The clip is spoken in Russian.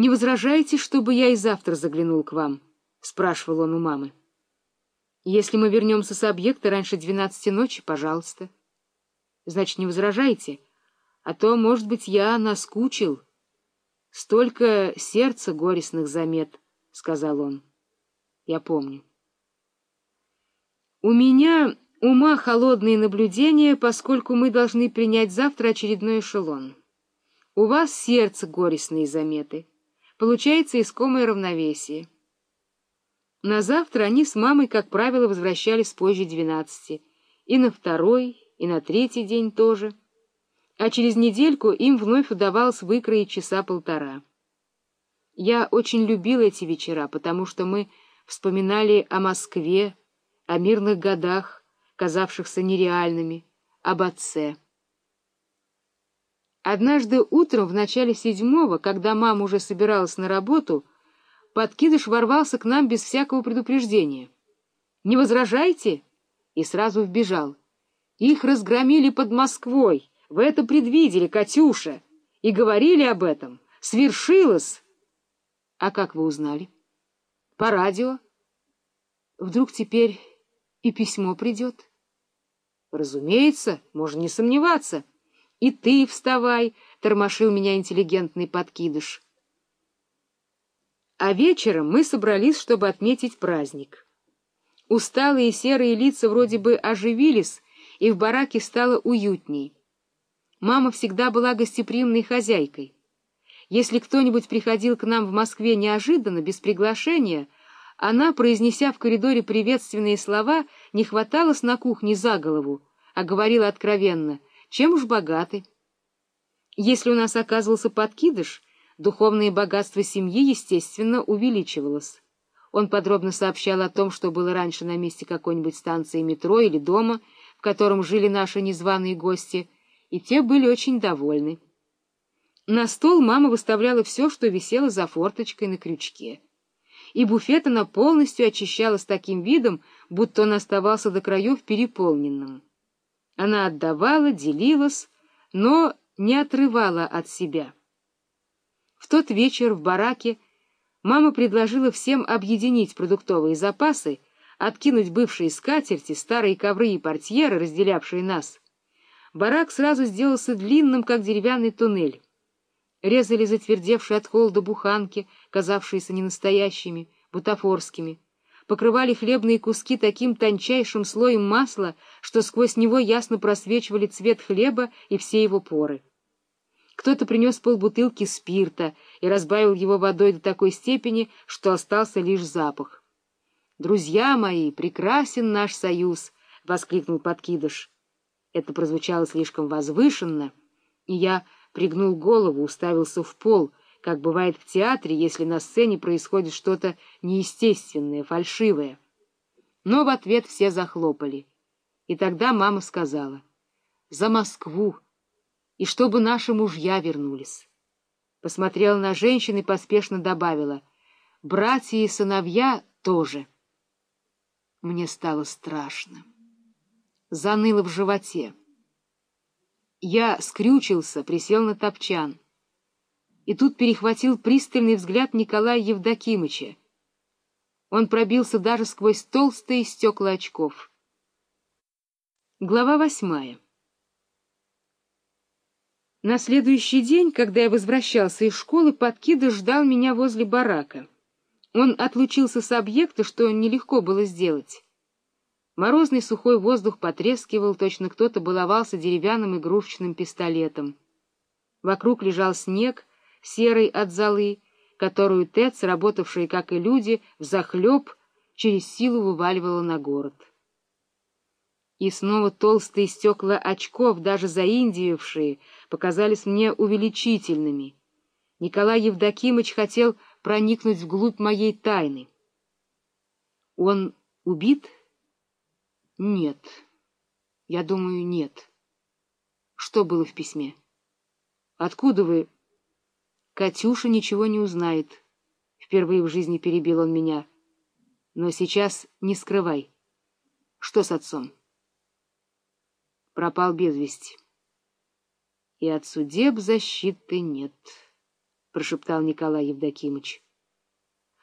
«Не возражаете, чтобы я и завтра заглянул к вам?» — спрашивал он у мамы. «Если мы вернемся с объекта раньше двенадцати ночи, пожалуйста». «Значит, не возражаете? А то, может быть, я наскучил. Столько сердца горестных замет», — сказал он. «Я помню». «У меня ума холодные наблюдения, поскольку мы должны принять завтра очередной эшелон. У вас сердце горестные заметы». Получается искомое равновесие. На завтра они с мамой, как правило, возвращались позже двенадцати, и на второй, и на третий день тоже. А через недельку им вновь удавалось выкроить часа полтора. Я очень любил эти вечера, потому что мы вспоминали о Москве, о мирных годах, казавшихся нереальными, об отце. Однажды утром в начале седьмого, когда мама уже собиралась на работу, подкидыш ворвался к нам без всякого предупреждения. «Не возражайте?» И сразу вбежал. «Их разгромили под Москвой. Вы это предвидели, Катюша. И говорили об этом. Свершилось!» «А как вы узнали?» «По радио. Вдруг теперь и письмо придет?» «Разумеется, можно не сомневаться». И ты вставай, — тормошил меня интеллигентный подкидыш. А вечером мы собрались, чтобы отметить праздник. Усталые серые лица вроде бы оживились, и в бараке стало уютней. Мама всегда была гостеприимной хозяйкой. Если кто-нибудь приходил к нам в Москве неожиданно, без приглашения, она, произнеся в коридоре приветственные слова, не хваталась на кухне за голову, а говорила откровенно — чем уж богаты. Если у нас оказывался подкидыш, духовное богатство семьи, естественно, увеличивалось. Он подробно сообщал о том, что было раньше на месте какой-нибудь станции метро или дома, в котором жили наши незваные гости, и те были очень довольны. На стол мама выставляла все, что висело за форточкой на крючке. И буфет она полностью очищала с таким видом, будто он оставался до краев переполненным. Она отдавала, делилась, но не отрывала от себя. В тот вечер в бараке мама предложила всем объединить продуктовые запасы, откинуть бывшие скатерти, старые ковры и портьеры, разделявшие нас. Барак сразу сделался длинным, как деревянный туннель. Резали затвердевшие от холода буханки, казавшиеся ненастоящими, бутафорскими покрывали хлебные куски таким тончайшим слоем масла, что сквозь него ясно просвечивали цвет хлеба и все его поры. Кто-то принес полбутылки спирта и разбавил его водой до такой степени, что остался лишь запах. «Друзья мои, прекрасен наш союз!» — воскликнул подкидыш. Это прозвучало слишком возвышенно, и я пригнул голову, уставился в пол — как бывает в театре, если на сцене происходит что-то неестественное, фальшивое. Но в ответ все захлопали. И тогда мама сказала, «За Москву! И чтобы наши мужья вернулись!» Посмотрела на женщин и поспешно добавила, «Братья и сыновья тоже!» Мне стало страшно. Заныло в животе. Я скрючился, присел на топчан и тут перехватил пристальный взгляд Николая Евдокимыча. Он пробился даже сквозь толстые стекла очков. Глава восьмая На следующий день, когда я возвращался из школы, подкидыш ждал меня возле барака. Он отлучился с объекта, что нелегко было сделать. Морозный сухой воздух потрескивал, точно кто-то баловался деревянным игрушечным пистолетом. Вокруг лежал снег, серой от золы, которую Тец, работавший, как и люди, взахлеб, через силу вываливала на город. И снова толстые стекла очков, даже заиндиевшие, показались мне увеличительными. Николай Евдокимыч хотел проникнуть вглубь моей тайны. Он убит? Нет. Я думаю, нет. Что было в письме? Откуда вы... Катюша ничего не узнает. Впервые в жизни перебил он меня. Но сейчас не скрывай. Что с отцом? Пропал без вести. И от судеб защиты нет. прошептал Николай Евдокимыч.